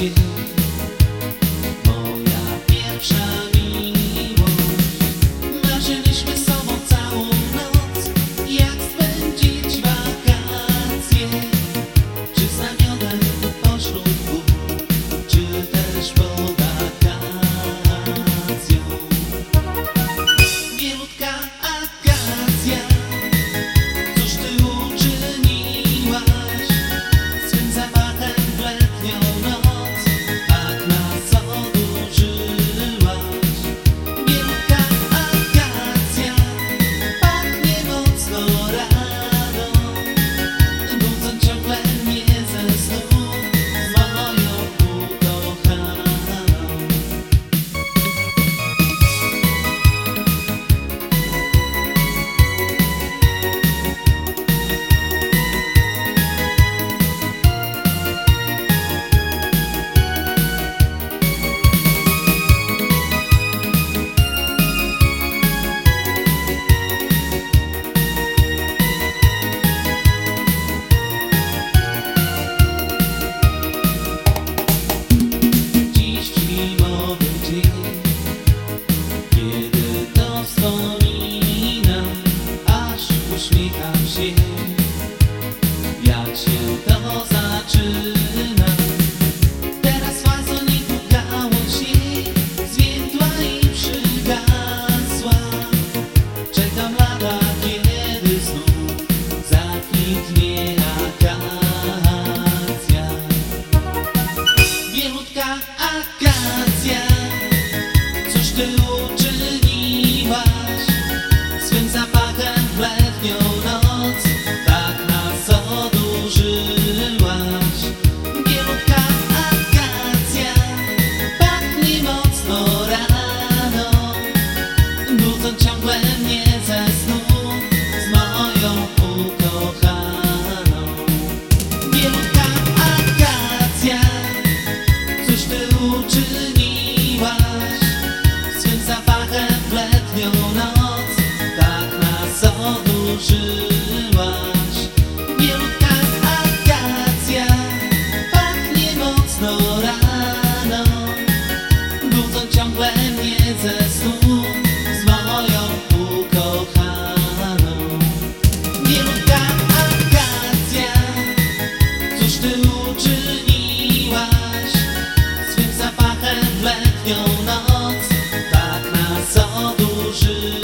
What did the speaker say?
sentido uśmiecham się. Jak się to zaczyna? Teraz fazo nie kukało się. Zwiędła i przygasła. Czekam lata Budzą ciągle mnie ze snu Z moją ukochaną. Bielutka akacja Cóż ty uczyniłaś? Swym zapachem w letnią noc Tak nas odurzyłaś. Bielutka akacja Pachnie mocno rano. Budzą ciągle mnie ze snu 是